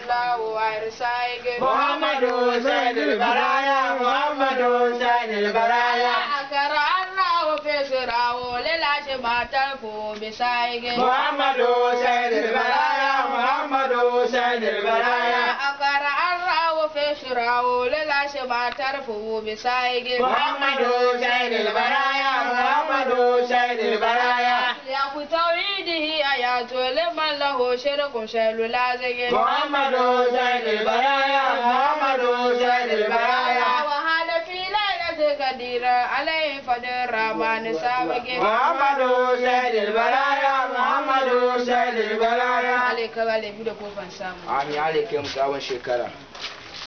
الله وارسائك محمد سيد البرايا محمد سيد البرايا أكر الله في سراه للاش ما تلفو بسائك محمد سيد البرايا محمد سيد البرايا أكر الله في سراه للاش ما تلفو بسائك محمد سيد البرايا محمد سيد البرايا يا توحيده آيات لمن له شرك شل لازق محمد سيد البرايا محمد سيد البرايا وهذا في ليلة قدير عليه فدر ربان سابق محمد سيد البرايا محمد سيد البرايا عليك غالي في دكوفان سامو Amin alaikum kawon shekara.